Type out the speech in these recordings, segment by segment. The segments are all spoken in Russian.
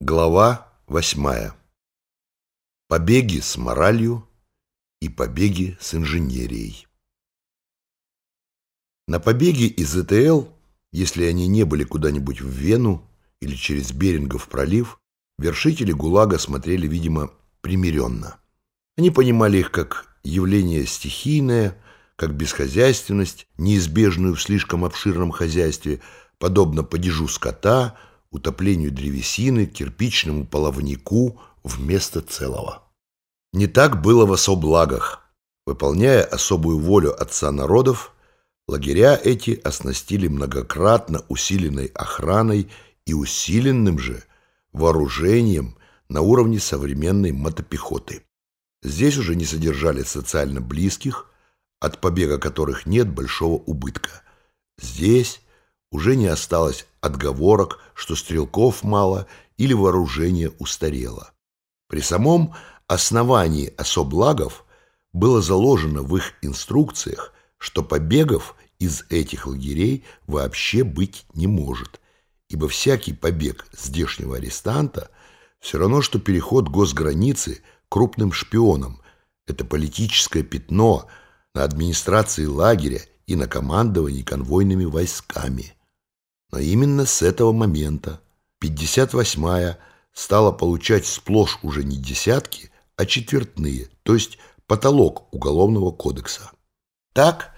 Глава восьмая. Побеги с моралью и побеги с инженерией. На побеги из ЭТЛ, если они не были куда-нибудь в Вену или через Берингов пролив, вершители ГУЛАГа смотрели, видимо, примиренно. Они понимали их как явление стихийное, как бесхозяйственность, неизбежную в слишком обширном хозяйстве, подобно падежу скота – утоплению древесины, кирпичному половнику вместо целого. Не так было в особлагах. Выполняя особую волю отца народов, лагеря эти оснастили многократно усиленной охраной и усиленным же вооружением на уровне современной мотопехоты. Здесь уже не содержали социально близких, от побега которых нет большого убытка. Здесь уже не осталось отговорок, что стрелков мало или вооружение устарело. При самом основании особлагов было заложено в их инструкциях, что побегов из этих лагерей вообще быть не может, ибо всякий побег здешнего арестанта все равно, что переход госграницы крупным шпионом. Это политическое пятно на администрации лагеря и на командовании конвойными войсками – но именно с этого момента 58-я стала получать сплошь уже не десятки, а четвертные, то есть потолок Уголовного кодекса. Так,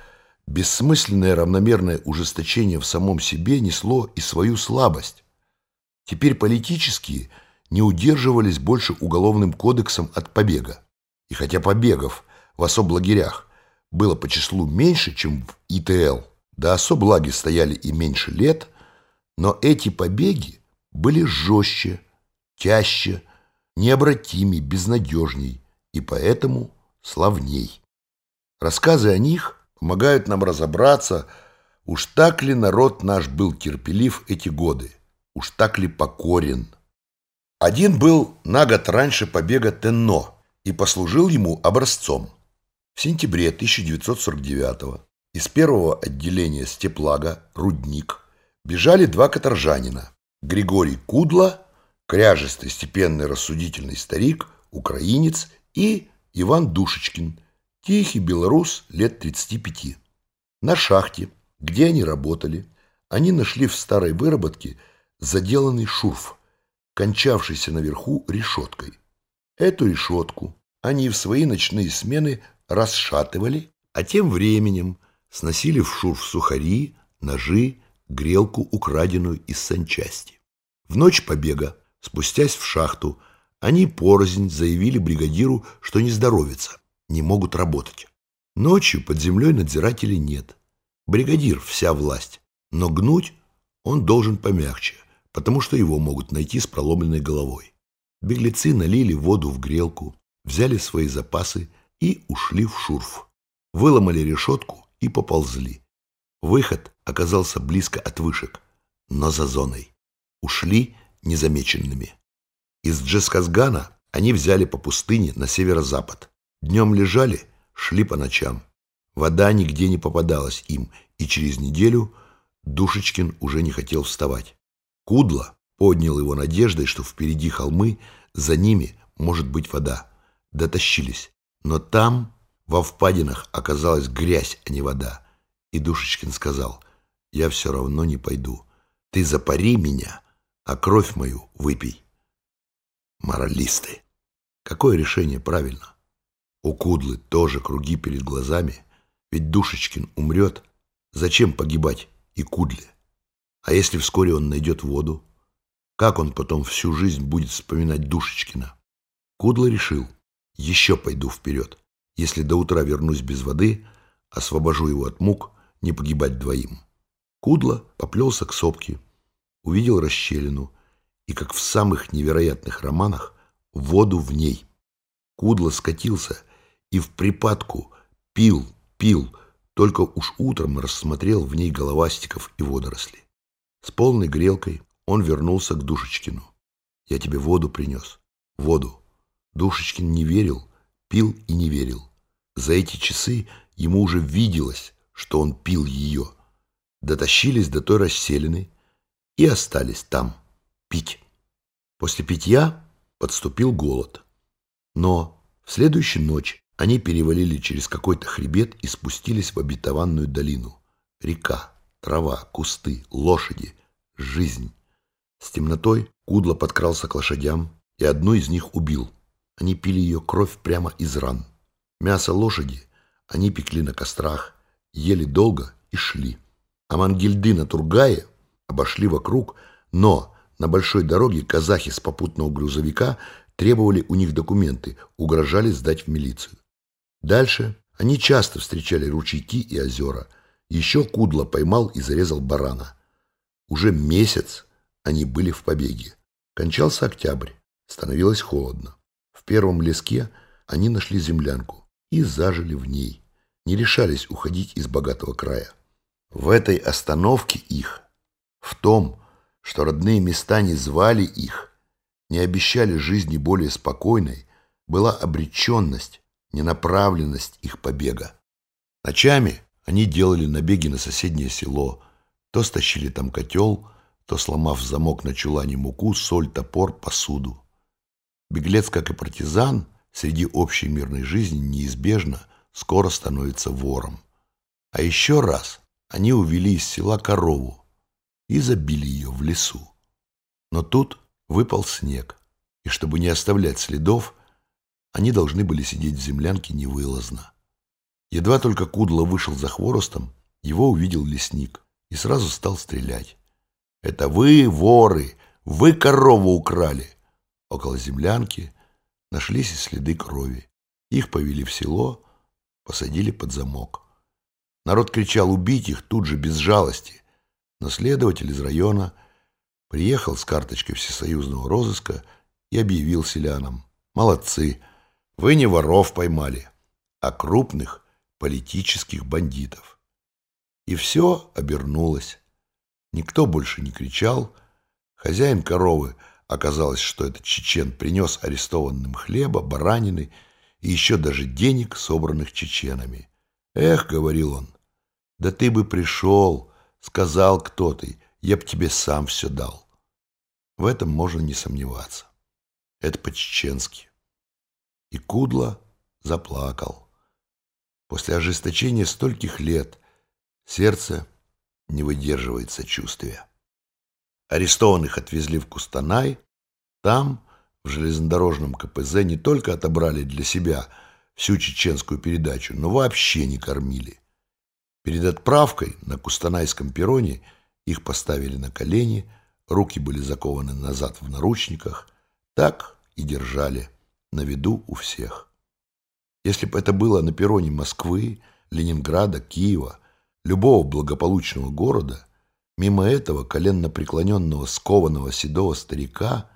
бессмысленное равномерное ужесточение в самом себе несло и свою слабость. Теперь политические не удерживались больше Уголовным кодексом от побега. И хотя побегов в особлагерях было по числу меньше, чем в ИТЛ, да особлаги стояли и меньше лет – но эти побеги были жестче, чаще, необратимей, безнадежней и поэтому славней. Рассказы о них помогают нам разобраться, уж так ли народ наш был терпелив эти годы, уж так ли покорен. Один был на год раньше побега Тенно и послужил ему образцом. В сентябре 1949 из первого отделения Степлага «Рудник» бежали два каторжанина. Григорий Кудла, кряжестый, степенный, рассудительный старик, украинец, и Иван Душечкин, тихий белорус лет 35. На шахте, где они работали, они нашли в старой выработке заделанный шурф, кончавшийся наверху решеткой. Эту решетку они в свои ночные смены расшатывали, а тем временем сносили в шурф сухари, ножи, грелку, украденную из санчасти. В ночь побега, спустясь в шахту, они порознь заявили бригадиру, что не здоровятся, не могут работать. Ночью под землей надзирателей нет. Бригадир – вся власть, но гнуть он должен помягче, потому что его могут найти с проломленной головой. Беглецы налили воду в грелку, взяли свои запасы и ушли в шурф. Выломали решетку и поползли. Выход оказался близко от вышек, но за зоной. Ушли незамеченными. Из Джесказгана они взяли по пустыне на северо-запад. Днем лежали, шли по ночам. Вода нигде не попадалась им, и через неделю Душечкин уже не хотел вставать. Кудло поднял его надеждой, что впереди холмы, за ними может быть вода. Дотащились. Но там, во впадинах, оказалась грязь, а не вода. И Душечкин сказал, я все равно не пойду. Ты запари меня, а кровь мою выпей. Моралисты. Какое решение правильно? У Кудлы тоже круги перед глазами. Ведь Душечкин умрет. Зачем погибать и Кудле? А если вскоре он найдет воду? Как он потом всю жизнь будет вспоминать Душечкина? Кудла решил, еще пойду вперед. Если до утра вернусь без воды, освобожу его от мук, не погибать двоим. Кудло поплелся к сопке, увидел расщелину и, как в самых невероятных романах, воду в ней. Кудло скатился и в припадку пил, пил, только уж утром рассмотрел в ней головастиков и водоросли. С полной грелкой он вернулся к Душечкину. «Я тебе воду принес. Воду». Душечкин не верил, пил и не верил. За эти часы ему уже виделось, что он пил ее, дотащились до той расселены и остались там пить. После питья подступил голод. Но в следующую ночь они перевалили через какой-то хребет и спустились в обетованную долину. Река, трава, кусты, лошади, жизнь. С темнотой Кудло подкрался к лошадям и одну из них убил. Они пили ее кровь прямо из ран. Мясо лошади они пекли на кострах, ели долго и шли. А Мангельды на Тургае обошли вокруг, но на большой дороге казахи с попутного грузовика требовали у них документы, угрожали сдать в милицию. Дальше они часто встречали ручейки и озера. Еще Кудло поймал и зарезал барана. Уже месяц они были в побеге. Кончался октябрь, становилось холодно. В первом леске они нашли землянку и зажили в ней. Не решались уходить из богатого края. В этой остановке их, в том, что родные места не звали их, не обещали жизни более спокойной, была обреченность, ненаправленность их побега. Ночами они делали набеги на соседнее село, то стащили там котел, то, сломав замок на чулане муку, соль, топор, посуду. Беглец, как и партизан, среди общей мирной жизни неизбежно скоро становится вором. А еще раз они увели из села корову и забили ее в лесу. Но тут выпал снег, и чтобы не оставлять следов, они должны были сидеть в землянке невылазно. Едва только Кудло вышел за хворостом, его увидел лесник и сразу стал стрелять. Это вы, воры, вы корову украли. Около землянки нашлись и следы крови. Их повели в село, посадили под замок. Народ кричал убить их тут же, без жалости. Но следователь из района приехал с карточкой всесоюзного розыска и объявил селянам. Молодцы, вы не воров поймали, а крупных политических бандитов. И все обернулось. Никто больше не кричал. Хозяин коровы, оказалось, что этот чечен принес арестованным хлеба, баранины и еще даже денег, собранных чеченами. «Эх», — говорил он, — «да ты бы пришел, сказал кто ты, я б тебе сам все дал». В этом можно не сомневаться. Это по-чеченски. И Кудло заплакал. После ожесточения стольких лет сердце не выдерживает сочувствия. Арестованных отвезли в Кустанай. Там, в железнодорожном КПЗ, не только отобрали для себя всю чеченскую передачу, но вообще не кормили. Перед отправкой на Кустанайском перроне их поставили на колени, руки были закованы назад в наручниках, так и держали на виду у всех. Если бы это было на перроне Москвы, Ленинграда, Киева, любого благополучного города, мимо этого коленно преклоненного, скованного седого старика,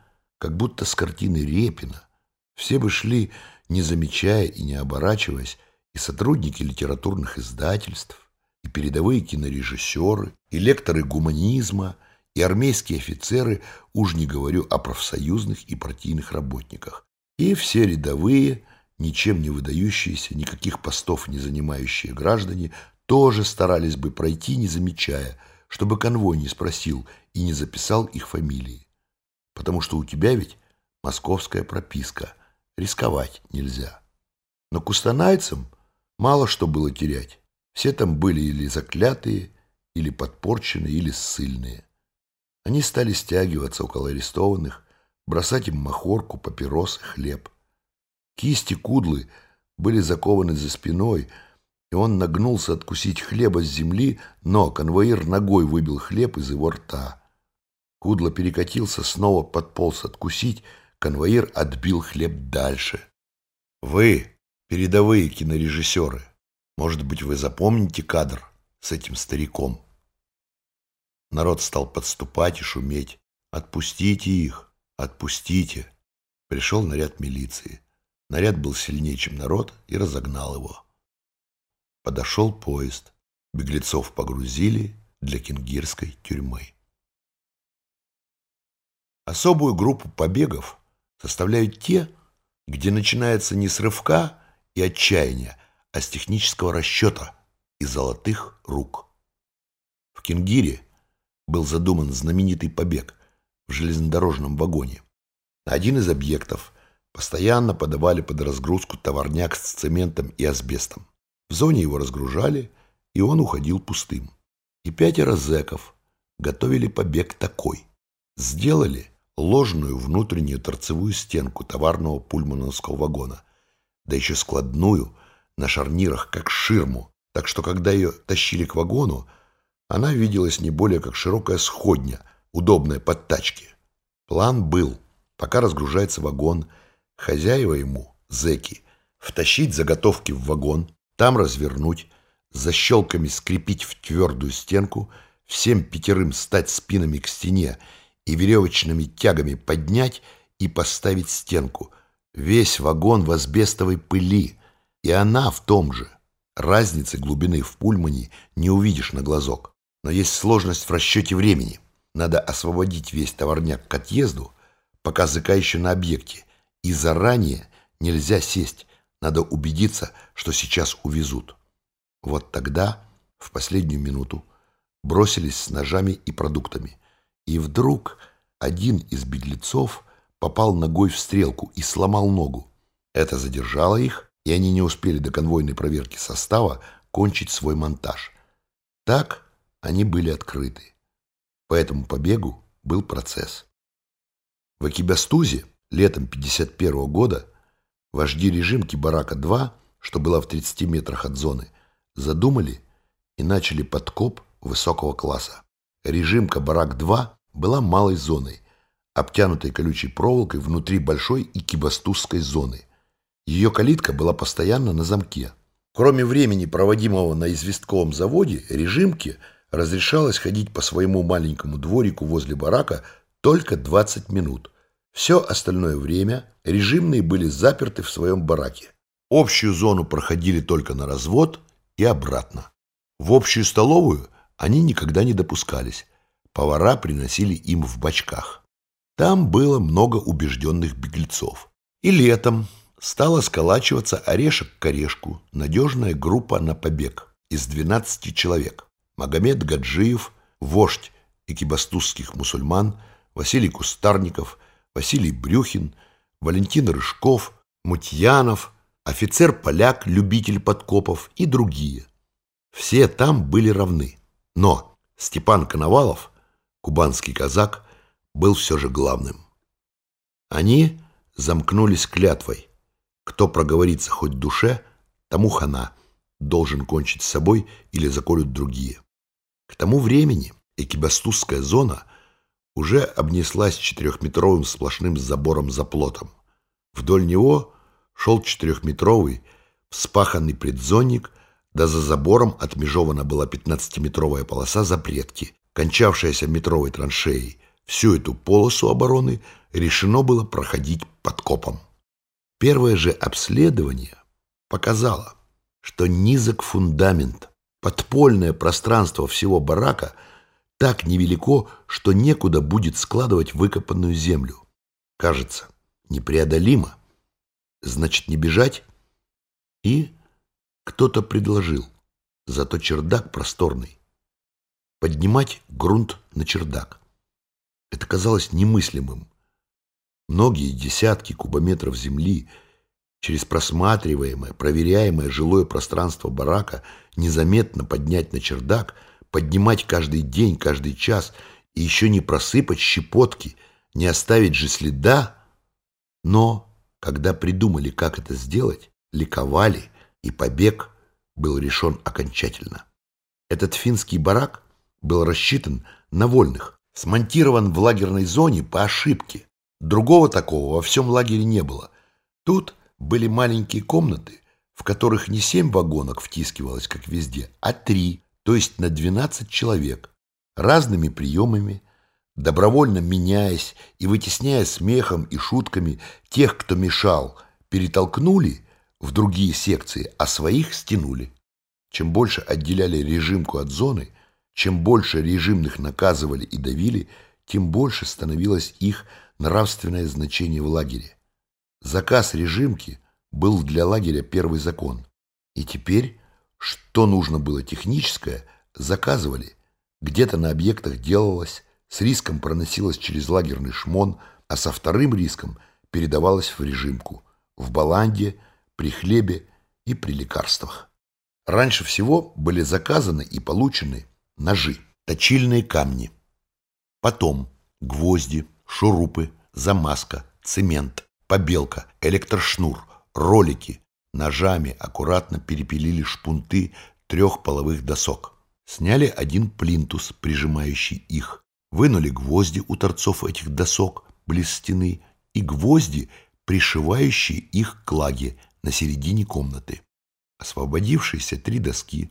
как будто с картины Репина, все бы шли, не замечая и не оборачиваясь, и сотрудники литературных издательств, и передовые кинорежиссеры, и лекторы гуманизма, и армейские офицеры, уж не говорю о профсоюзных и партийных работниках, и все рядовые, ничем не выдающиеся, никаких постов не занимающие граждане, тоже старались бы пройти, не замечая, чтобы конвой не спросил и не записал их фамилии. Потому что у тебя ведь московская прописка, рисковать нельзя. Но кустанайцам мало что было терять. Все там были или заклятые, или подпорченные, или ссыльные. Они стали стягиваться около арестованных, бросать им махорку, папиросы, хлеб. Кисти кудлы были закованы за спиной, и он нагнулся откусить хлеба с земли, но конвоир ногой выбил хлеб из его рта. Кудло перекатился, снова подполз откусить, конвоир отбил хлеб дальше. «Вы, передовые кинорежиссеры, может быть, вы запомните кадр с этим стариком?» Народ стал подступать и шуметь. «Отпустите их! Отпустите!» Пришел наряд милиции. Наряд был сильнее, чем народ, и разогнал его. Подошел поезд. Беглецов погрузили для кенгирской тюрьмы. Особую группу побегов составляют те, где начинается не с рывка и отчаяния, а с технического расчета и золотых рук. В Кенгире был задуман знаменитый побег в железнодорожном вагоне. На один из объектов постоянно подавали под разгрузку товарняк с цементом и асбестом. В зоне его разгружали, и он уходил пустым. И пятеро зэков готовили побег такой. Сделали ложную внутреннюю торцевую стенку товарного пульмановского вагона, да еще складную, на шарнирах, как ширму, так что когда ее тащили к вагону, она виделась не более как широкая сходня, удобная под тачки. План был, пока разгружается вагон, хозяева ему, зэки, втащить заготовки в вагон, там развернуть, защелками скрепить в твердую стенку, всем пятерым стать спинами к стене и веревочными тягами поднять и поставить стенку. Весь вагон в асбестовой пыли, и она в том же. Разницы глубины в пульмане не увидишь на глазок. Но есть сложность в расчете времени. Надо освободить весь товарняк к отъезду, пока ЗК еще на объекте, и заранее нельзя сесть, надо убедиться, что сейчас увезут. Вот тогда, в последнюю минуту, бросились с ножами и продуктами. И вдруг один из беглецов попал ногой в стрелку и сломал ногу. Это задержало их, и они не успели до конвойной проверки состава кончить свой монтаж. Так они были открыты. По этому побегу был процесс. В Акибастузе летом 51 года Вожди режимки «Барака-2», что была в 30 метрах от зоны, задумали и начали подкоп высокого класса. Режимка «Барак-2» была малой зоной, обтянутой колючей проволокой внутри большой и кибастузской зоны. Ее калитка была постоянно на замке. Кроме времени, проводимого на известковом заводе, режимке разрешалось ходить по своему маленькому дворику возле барака только 20 минут. Все остальное время режимные были заперты в своем бараке. Общую зону проходили только на развод и обратно. В общую столовую они никогда не допускались. Повара приносили им в бачках. Там было много убежденных беглецов. И летом стала сколачиваться орешек к орешку надежная группа на побег из 12 человек. Магомед Гаджиев, вождь экибастузских мусульман, Василий Кустарников – Василий Брюхин, Валентин Рыжков, Мутьянов, офицер-поляк, любитель подкопов и другие. Все там были равны. Но Степан Коновалов, кубанский казак, был все же главным. Они замкнулись клятвой. Кто проговорится хоть душе, тому хана, должен кончить с собой или заколют другие. К тому времени экибастузская зона – уже обнеслась четырехметровым сплошным забором за плотом. Вдоль него шел четырехметровый вспаханный предзонник, да за забором отмежована была пятнадцатиметровая полоса запретки, кончавшаяся метровой траншеей. Всю эту полосу обороны решено было проходить под копом. Первое же обследование показало, что низок фундамент, подпольное пространство всего барака – так невелико, что некуда будет складывать выкопанную землю. Кажется, непреодолимо. Значит, не бежать? И кто-то предложил, зато чердак просторный. Поднимать грунт на чердак. Это казалось немыслимым. Многие десятки кубометров земли через просматриваемое, проверяемое жилое пространство барака незаметно поднять на чердак – поднимать каждый день, каждый час и еще не просыпать щепотки, не оставить же следа. Но, когда придумали, как это сделать, ликовали, и побег был решен окончательно. Этот финский барак был рассчитан на вольных, смонтирован в лагерной зоне по ошибке. Другого такого во всем лагере не было. Тут были маленькие комнаты, в которых не семь вагонок втискивалось, как везде, а три, то есть на 12 человек, разными приемами, добровольно меняясь и вытесняя смехом и шутками тех, кто мешал, перетолкнули в другие секции, а своих стянули. Чем больше отделяли режимку от зоны, чем больше режимных наказывали и давили, тем больше становилось их нравственное значение в лагере. Заказ режимки был для лагеря первый закон. И теперь что нужно было техническое, заказывали. Где-то на объектах делалось, с риском проносилось через лагерный шмон, а со вторым риском передавалось в режимку, в баланде, при хлебе и при лекарствах. Раньше всего были заказаны и получены ножи, точильные камни. Потом гвозди, шурупы, замазка, цемент, побелка, электрошнур, ролики. Ножами аккуратно перепилили шпунты трех половых досок. Сняли один плинтус, прижимающий их. Вынули гвозди у торцов этих досок близ стены и гвозди, пришивающие их к лаге на середине комнаты. Освободившиеся три доски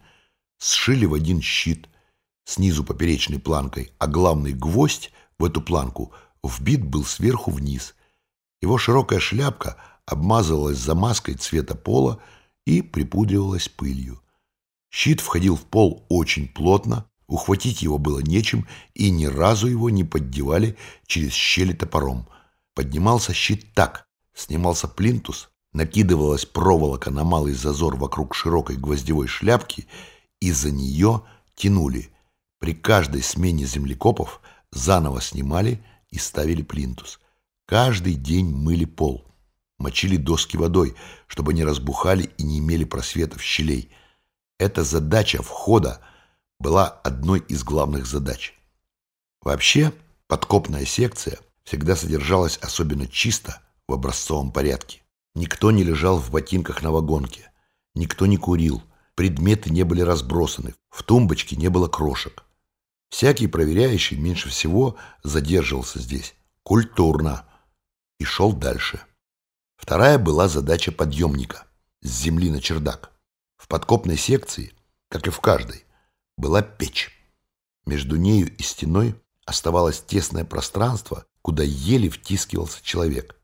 сшили в один щит снизу поперечной планкой, а главный гвоздь в эту планку вбит был сверху вниз. Его широкая шляпка обмазывалась замазкой цвета пола и припудривалась пылью. Щит входил в пол очень плотно, ухватить его было нечем, и ни разу его не поддевали через щели топором. Поднимался щит так, снимался плинтус, накидывалась проволока на малый зазор вокруг широкой гвоздевой шляпки, и за нее тянули. При каждой смене землекопов заново снимали и ставили плинтус. Каждый день мыли пол, мочили доски водой, чтобы не разбухали и не имели просветов щелей. Эта задача входа была одной из главных задач. Вообще, подкопная секция всегда содержалась особенно чисто в образцовом порядке. Никто не лежал в ботинках на вагонке. Никто не курил. Предметы не были разбросаны. В тумбочке не было крошек. Всякий проверяющий меньше всего задерживался здесь. Культурно. И шел дальше. Вторая была задача подъемника. С земли на чердак. В подкопной секции, как и в каждой, была печь. Между нею и стеной оставалось тесное пространство, куда еле втискивался человек.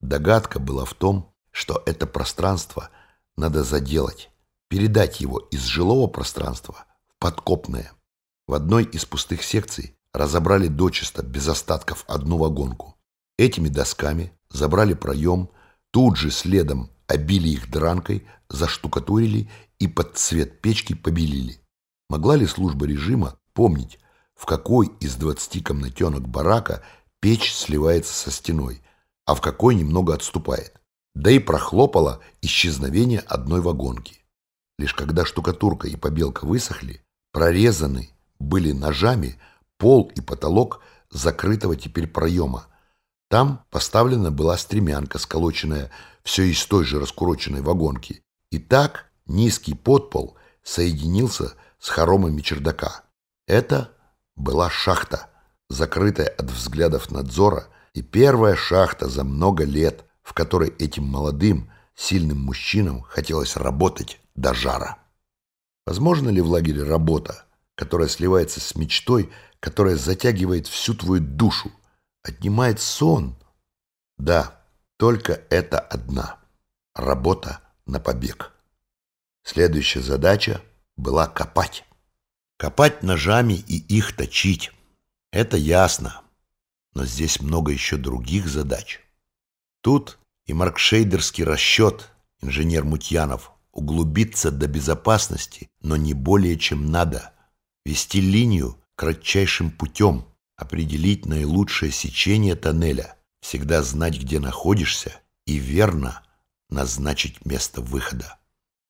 Догадка была в том, что это пространство надо заделать, передать его из жилого пространства в подкопное. В одной из пустых секций разобрали дочисто, без остатков, одну вагонку. Этими досками забрали проем, тут же следом обили их дранкой, заштукатурили и под цвет печки побелили. Могла ли служба режима помнить, в какой из двадцати комнатенок барака печь сливается со стеной, а в какой немного отступает? Да и прохлопало исчезновение одной вагонки. Лишь когда штукатурка и побелка высохли, прорезаны были ножами пол и потолок закрытого теперь проема. Там поставлена была стремянка, сколоченная все из той же раскуроченной вагонки. И так низкий подпол соединился с хоромами чердака. Это была шахта, закрытая от взглядов надзора, и первая шахта за много лет – в которой этим молодым, сильным мужчинам хотелось работать до жара. Возможно ли в лагере работа, которая сливается с мечтой, которая затягивает всю твою душу, отнимает сон? Да, только это одна – работа на побег. Следующая задача была копать. Копать ножами и их точить. Это ясно. Но здесь много еще других задач. Тут и маркшейдерский расчет, инженер Мутьянов, углубиться до безопасности, но не более чем надо. Вести линию кратчайшим путем, определить наилучшее сечение тоннеля, всегда знать, где находишься, и верно назначить место выхода.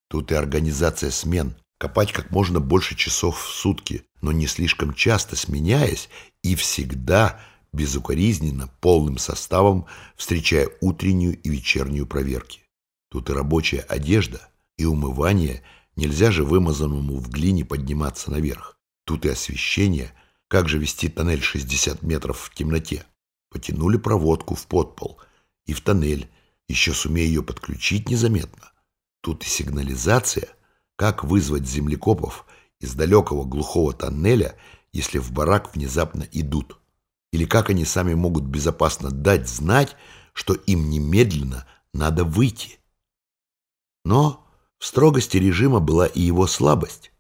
Тут и организация смен, копать как можно больше часов в сутки, но не слишком часто сменяясь и всегда – безукоризненно, полным составом, встречая утреннюю и вечернюю проверки. Тут и рабочая одежда, и умывание, нельзя же вымазанному в глине подниматься наверх. Тут и освещение, как же вести тоннель 60 метров в темноте. Потянули проводку в подпол и в тоннель, еще сумея ее подключить незаметно. Тут и сигнализация, как вызвать землекопов из далекого глухого тоннеля, если в барак внезапно идут. Или как они сами могут безопасно дать знать, что им немедленно надо выйти? Но в строгости режима была и его слабость.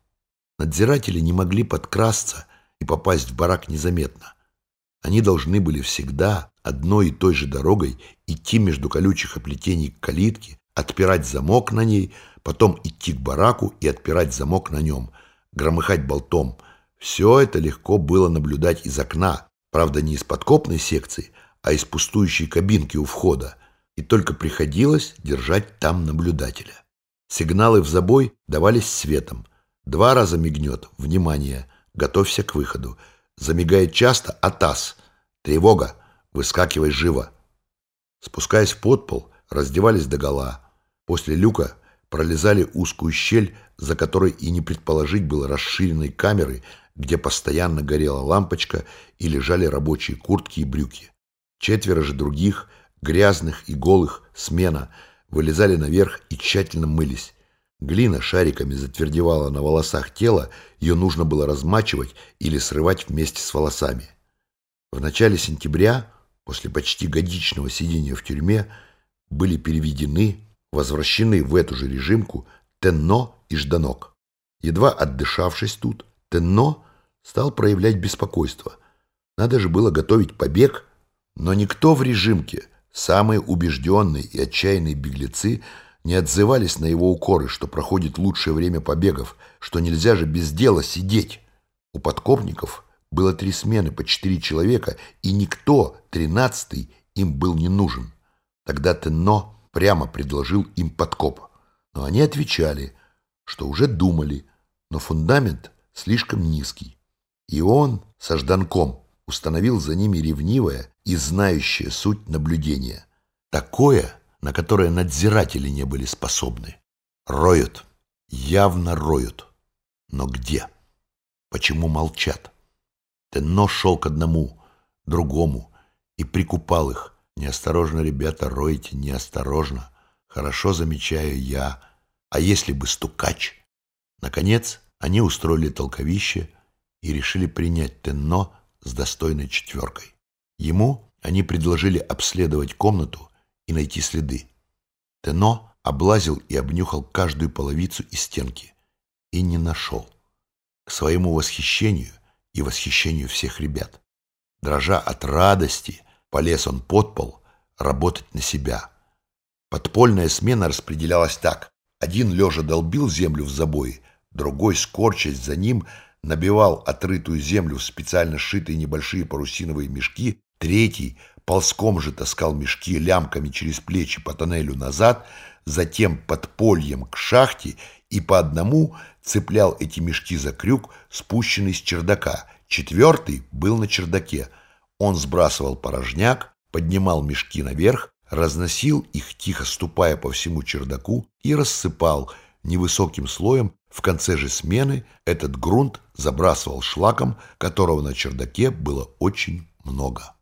Надзиратели не могли подкрасться и попасть в барак незаметно. Они должны были всегда одной и той же дорогой идти между колючих оплетений к калитке, отпирать замок на ней, потом идти к бараку и отпирать замок на нем, громыхать болтом. Все это легко было наблюдать из окна, Правда, не из подкопной секции, а из пустующей кабинки у входа, и только приходилось держать там наблюдателя. Сигналы в забой давались светом. Два раза мигнет. Внимание! Готовься к выходу. Замигает часто. Атас. Тревога. Выскакивай живо. Спускаясь в подпол, раздевались догола. После люка пролезали узкую щель, за которой и не предположить было расширенной камеры, где постоянно горела лампочка и лежали рабочие куртки и брюки. Четверо же других, грязных и голых, смена – вылезали наверх и тщательно мылись. Глина шариками затвердевала на волосах тела, ее нужно было размачивать или срывать вместе с волосами. В начале сентября, после почти годичного сидения в тюрьме, были переведены, возвращены в эту же режимку Тенно и Жданок. Едва отдышавшись тут, Тенно стал проявлять беспокойство. Надо же было готовить побег, но никто в режимке Самые убежденные и отчаянные беглецы не отзывались на его укоры, что проходит лучшее время побегов, что нельзя же без дела сидеть. У подкопников было три смены по четыре человека, и никто, тринадцатый, им был не нужен. Тогда Тенно прямо предложил им подкоп. Но они отвечали, что уже думали, но фундамент слишком низкий. И он со Жданком установил за ними ревнивое и знающее суть наблюдения. Такое, на которое надзиратели не были способны. Роют, явно роют. Но где? Почему молчат? Тенно шел к одному, другому и прикупал их. Неосторожно, ребята, роете, неосторожно. Хорошо замечаю я. А если бы стукач? Наконец, они устроили толковище и решили принять Тенно с достойной четверкой. Ему они предложили обследовать комнату и найти следы. Тено облазил и обнюхал каждую половицу и стенки и не нашел. К своему восхищению и восхищению всех ребят. Дрожа от радости, полез он под пол работать на себя. Подпольная смена распределялась так. Один лежа долбил землю в забое, другой, скорчась за ним, набивал отрытую землю в специально сшитые небольшие парусиновые мешки, третий ползком же таскал мешки лямками через плечи по тоннелю назад, затем под польем к шахте и по одному цеплял эти мешки за крюк, спущенный с чердака. Четвертый был на чердаке. Он сбрасывал порожняк, поднимал мешки наверх, разносил их, тихо ступая по всему чердаку, и рассыпал невысоким слоем в конце же смены этот грунт забрасывал шлаком, которого на чердаке было очень много.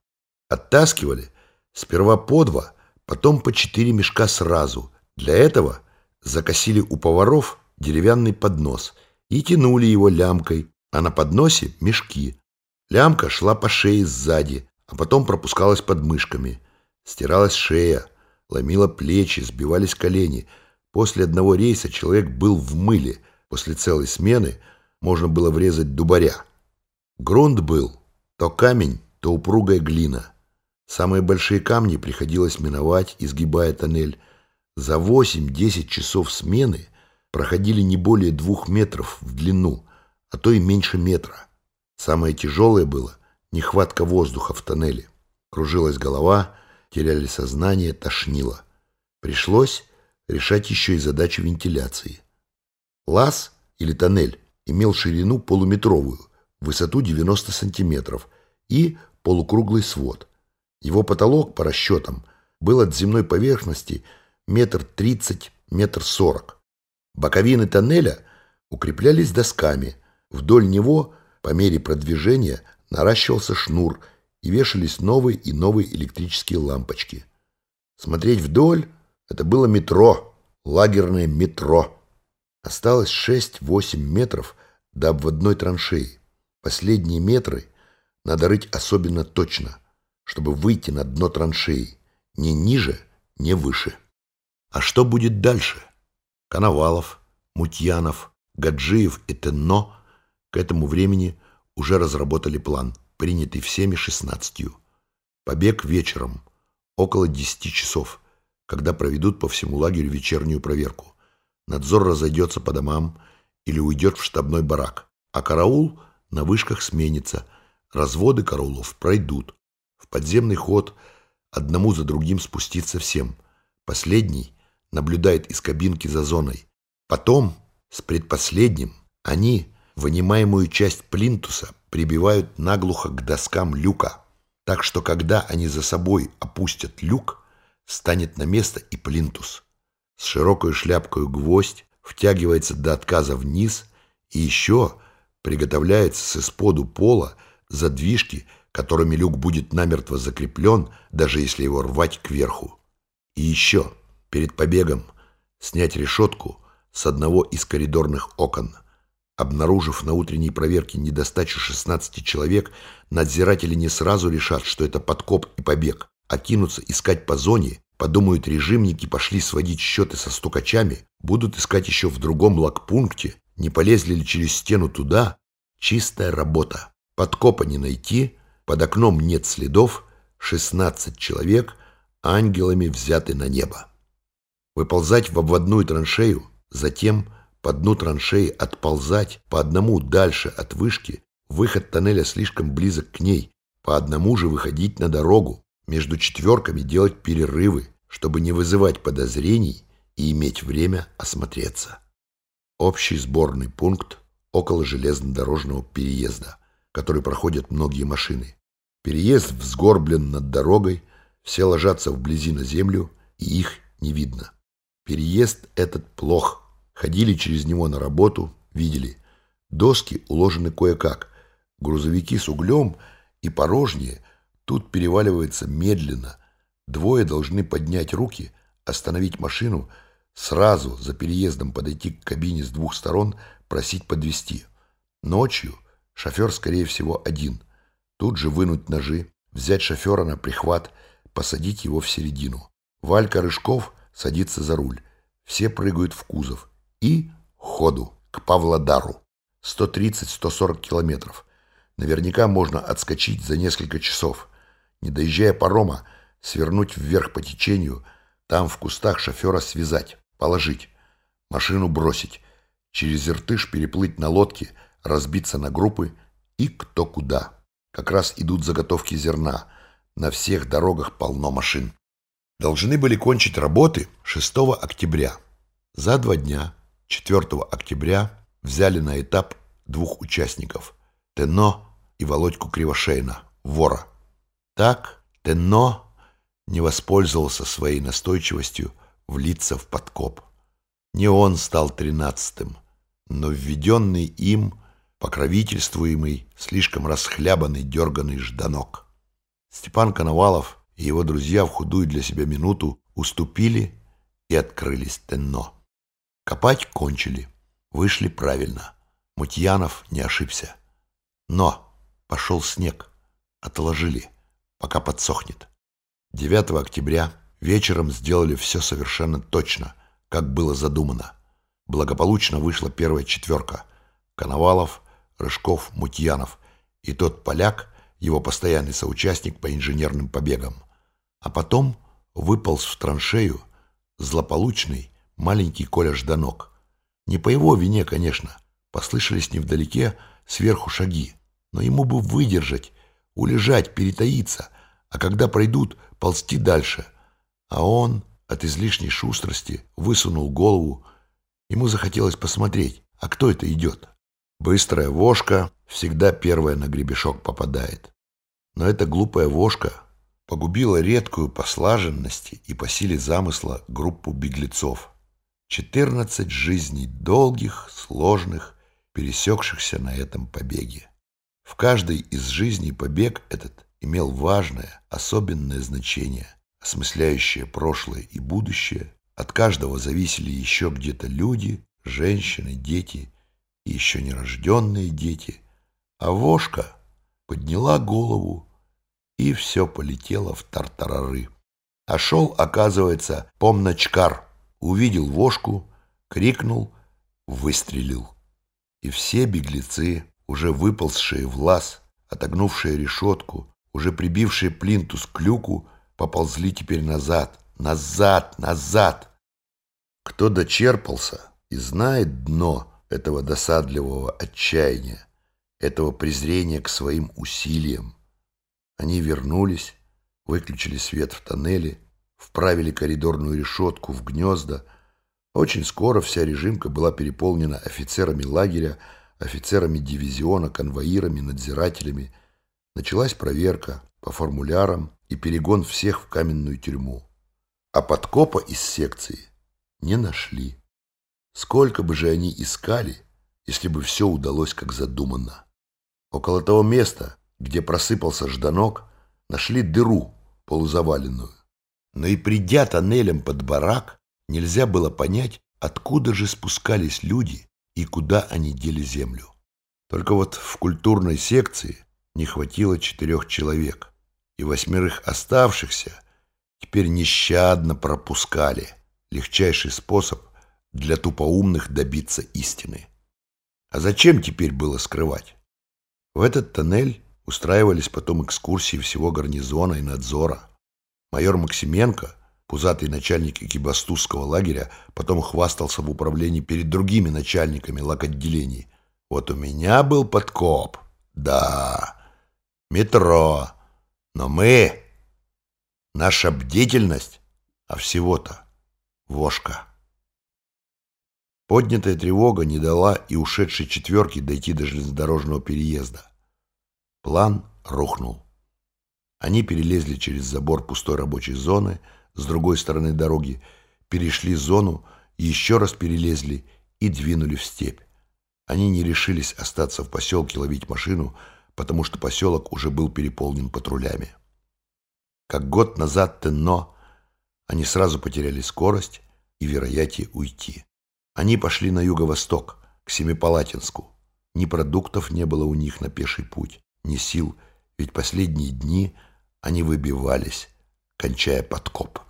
Оттаскивали сперва по два, потом по четыре мешка сразу. Для этого закосили у поваров деревянный поднос и тянули его лямкой, а на подносе мешки. Лямка шла по шее сзади, а потом пропускалась под мышками. Стиралась шея, ломила плечи, сбивались колени. После одного рейса человек был в мыле – После целой смены можно было врезать дубаря. Грунт был то камень, то упругая глина. Самые большие камни приходилось миновать, изгибая тоннель. За 8-10 часов смены проходили не более двух метров в длину, а то и меньше метра. Самое тяжелое было нехватка воздуха в тоннеле. Кружилась голова, теряли сознание, тошнило. Пришлось решать еще и задачу вентиляции. Лаз или тоннель имел ширину полуметровую, высоту 90 сантиметров и полукруглый свод. Его потолок, по расчетам, был от земной поверхности метр тридцать, метр сорок. Боковины тоннеля укреплялись досками. Вдоль него, по мере продвижения, наращивался шнур и вешались новые и новые электрические лампочки. Смотреть вдоль — это было метро, лагерное метро. Осталось 6-8 метров до обводной траншеи. Последние метры надо рыть особенно точно, чтобы выйти на дно траншеи. Ни ниже, ни выше. А что будет дальше? Коновалов, Мутьянов, Гаджиев и Тенно к этому времени уже разработали план, принятый всеми шестнадцатью. Побег вечером, около десяти часов, когда проведут по всему лагерю вечернюю проверку. Надзор разойдется по домам или уйдет в штабной барак, а караул на вышках сменится. Разводы караулов пройдут. В подземный ход одному за другим спуститься всем. Последний наблюдает из кабинки за зоной. Потом, с предпоследним, они вынимаемую часть плинтуса прибивают наглухо к доскам люка, так что когда они за собой опустят люк, станет на место и плинтус. С широкой шляпкой гвоздь втягивается до отказа вниз и еще приготовляется с исподу пола задвижки, которыми люк будет намертво закреплен, даже если его рвать кверху. И еще перед побегом снять решетку с одного из коридорных окон – Обнаружив на утренней проверке недостачу 16 человек, надзиратели не сразу решат, что это подкоп и побег, а искать по зоне, подумают режимники, пошли сводить счеты со стукачами, будут искать еще в другом лагпункте, не полезли ли через стену туда. Чистая работа. Подкопа не найти, под окном нет следов, 16 человек ангелами взяты на небо. Выползать в обводную траншею, затем – по дну траншеи отползать по одному дальше от вышки, выход тоннеля слишком близок к ней, по одному же выходить на дорогу, между четверками делать перерывы, чтобы не вызывать подозрений и иметь время осмотреться. Общий сборный пункт около железнодорожного переезда, который проходят многие машины. Переезд взгорблен над дорогой, все ложатся вблизи на землю, и их не видно. Переезд этот плох, Ходили через него на работу, видели. Доски уложены кое-как. Грузовики с углем и порожние тут переваливаются медленно. Двое должны поднять руки, остановить машину, сразу за переездом подойти к кабине с двух сторон, просить подвести. Ночью шофер, скорее всего, один. Тут же вынуть ножи, взять шофера на прихват, посадить его в середину. Валька Рыжков садится за руль. Все прыгают в кузов и ходу к Павлодару. 130-140 километров. Наверняка можно отскочить за несколько часов. Не доезжая парома, свернуть вверх по течению, там в кустах шофера связать, положить, машину бросить, через Иртыш переплыть на лодке, разбиться на группы и кто куда. Как раз идут заготовки зерна. На всех дорогах полно машин. Должны были кончить работы 6 октября. За два дня 4 октября взяли на этап двух участников – Тенно и Володьку Кривошейна, вора. Так Тенно не воспользовался своей настойчивостью влиться в подкоп. Не он стал тринадцатым, но введенный им, покровительствуемый, слишком расхлябанный, дерганный Жданок. Степан Коновалов и его друзья в худую для себя минуту уступили и открылись Тенно. Копать кончили. Вышли правильно. Мутьянов не ошибся. Но пошел снег. Отложили, пока подсохнет. 9 октября вечером сделали все совершенно точно, как было задумано. Благополучно вышла первая четверка. Коновалов, Рыжков, Мутьянов и тот поляк, его постоянный соучастник по инженерным побегам. А потом выполз в траншею злополучный маленький Коля Жданок. Не по его вине, конечно. Послышались невдалеке сверху шаги. Но ему бы выдержать, улежать, перетаиться, а когда пройдут, ползти дальше. А он от излишней шустрости высунул голову. Ему захотелось посмотреть, а кто это идет. Быстрая вошка всегда первая на гребешок попадает. Но эта глупая вошка погубила редкую по слаженности и по силе замысла группу беглецов. Четырнадцать жизней долгих, сложных, пересекшихся на этом побеге. В каждой из жизней побег этот имел важное, особенное значение, осмысляющее прошлое и будущее. От каждого зависели еще где-то люди, женщины, дети и еще нерожденные дети. А Вошка подняла голову, и все полетело в тартарары. А шел, оказывается, помночкар — увидел вошку, крикнул, выстрелил. И все беглецы, уже выползшие в лаз, отогнувшие решетку, уже прибившие плинтус к люку, поползли теперь назад, назад, назад. Кто дочерпался и знает дно этого досадливого отчаяния, этого презрения к своим усилиям, Они вернулись, выключили свет в тоннеле, вправили коридорную решетку в гнезда. Очень скоро вся режимка была переполнена офицерами лагеря, офицерами дивизиона, конвоирами, надзирателями. Началась проверка по формулярам и перегон всех в каменную тюрьму. А подкопа из секции не нашли. Сколько бы же они искали, если бы все удалось как задумано. Около того места, где просыпался Жданок, нашли дыру полузаваленную. Но и придя тоннелем под барак, нельзя было понять, откуда же спускались люди и куда они дели землю. Только вот в культурной секции не хватило четырех человек, и восьмерых оставшихся теперь нещадно пропускали. Легчайший способ для тупоумных добиться истины. А зачем теперь было скрывать? В этот тоннель устраивались потом экскурсии всего гарнизона и надзора. Майор Максименко, пузатый начальник экибастузского лагеря, потом хвастался в управлении перед другими начальниками лаготделений. Вот у меня был подкоп. Да, метро. Но мы... Наша бдительность, а всего-то вошка. Поднятая тревога не дала и ушедшей четверке дойти до железнодорожного переезда. План рухнул. Они перелезли через забор пустой рабочей зоны с другой стороны дороги, перешли зону, еще раз перелезли и двинули в степь. Они не решились остаться в поселке ловить машину, потому что поселок уже был переполнен патрулями. Как год назад Тенно, они сразу потеряли скорость и вероятие уйти. Они пошли на юго-восток, к Семипалатинску. Ни продуктов не было у них на пеший путь, ни сил, ведь последние дни они выбивались, кончая подкоп.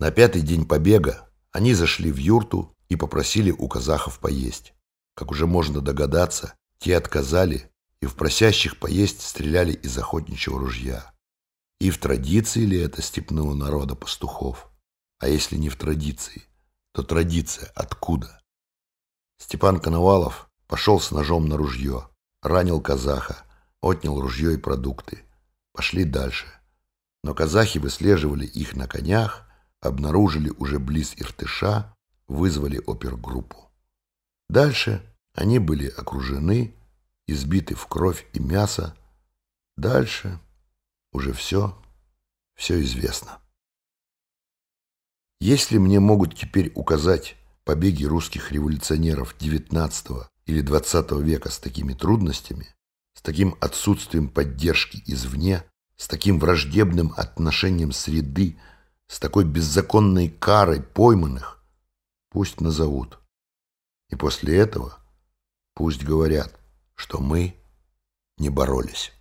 На пятый день побега они зашли в юрту и попросили у казахов поесть. Как уже можно догадаться, те отказали и в просящих поесть стреляли из охотничьего ружья. И в традиции ли это степного народа пастухов? А если не в традиции? то традиция откуда? Степан Коновалов пошел с ножом на ружье, ранил казаха, отнял ружье и продукты. Пошли дальше. Но казахи выслеживали их на конях, обнаружили уже близ Иртыша, вызвали опергруппу. Дальше они были окружены, избиты в кровь и мясо. Дальше уже все, все известно. Если мне могут теперь указать побеги русских революционеров XIX или XX века с такими трудностями, с таким отсутствием поддержки извне, с таким враждебным отношением среды, с такой беззаконной карой пойманных, пусть назовут. И после этого пусть говорят, что мы не боролись.